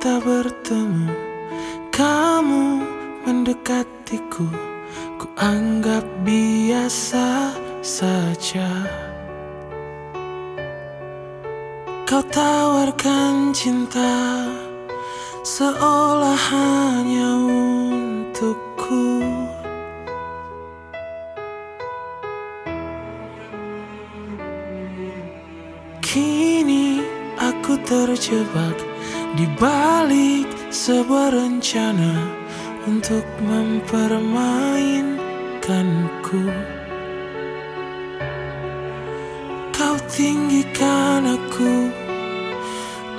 Kita bertemu Kamu mendekatiku Ku anggap biasa saja. Kau tawarkan cinta Seolah hanya untukku. Kini aku terjebak di balik sebuah rencana untuk mempermainkanku. Kau tinggikan aku,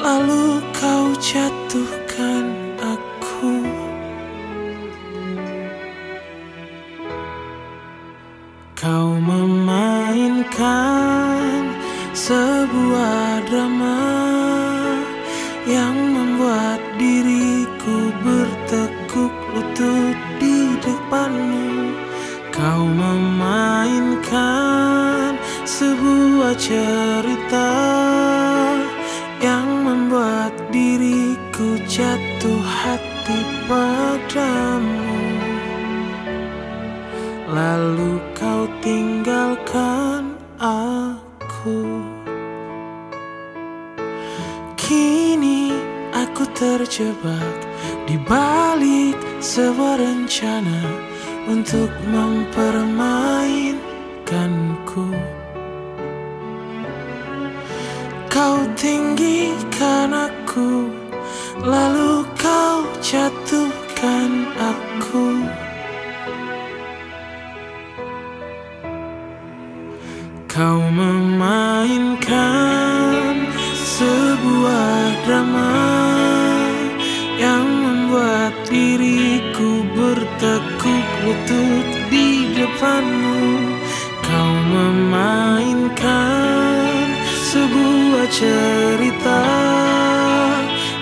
lalu kau jatuhkan aku. Kau memainkan sebuah drama cerita yang membuat diriku jatuh hati padamu. Lalu kau tinggalkan aku. Kini aku terjebak di balik sebuah rencana untuk mempermainkanku. Kau tinggikan aku, lalu kau jatuhkan aku. Kau memainkan sebuah drama yang membuat diriku bertekuk lutut cerita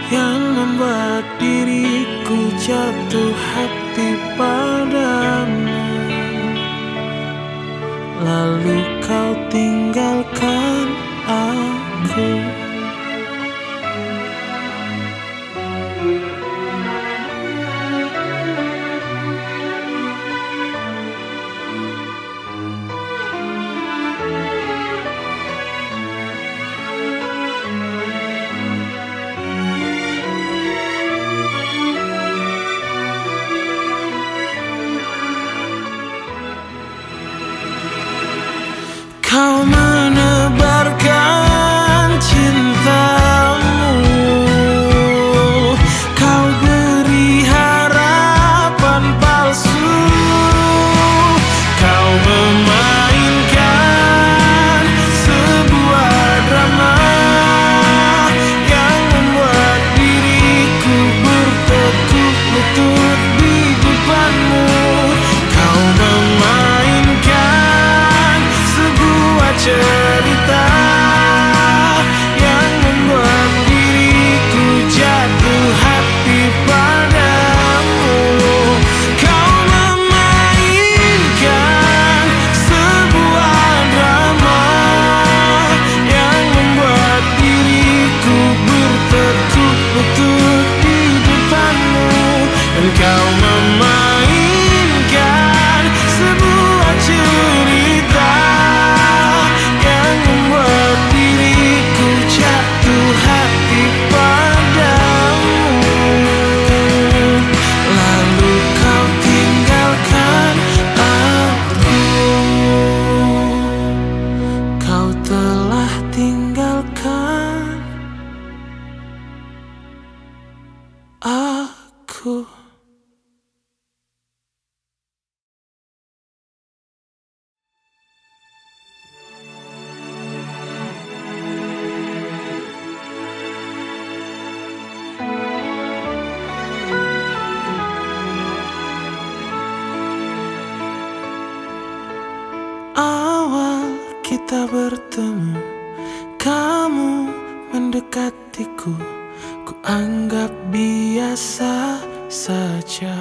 yang membuat diriku jatuh hati padamu. Lalu kau tinggalkan aku kau memainkan sebuah cerita yang membuat diriku jatuh hati padamu. Lalu kau tinggalkan aku. Kau telah tinggalkan aku kita bertemu Kamu mendekatiku Ku anggap biasa saja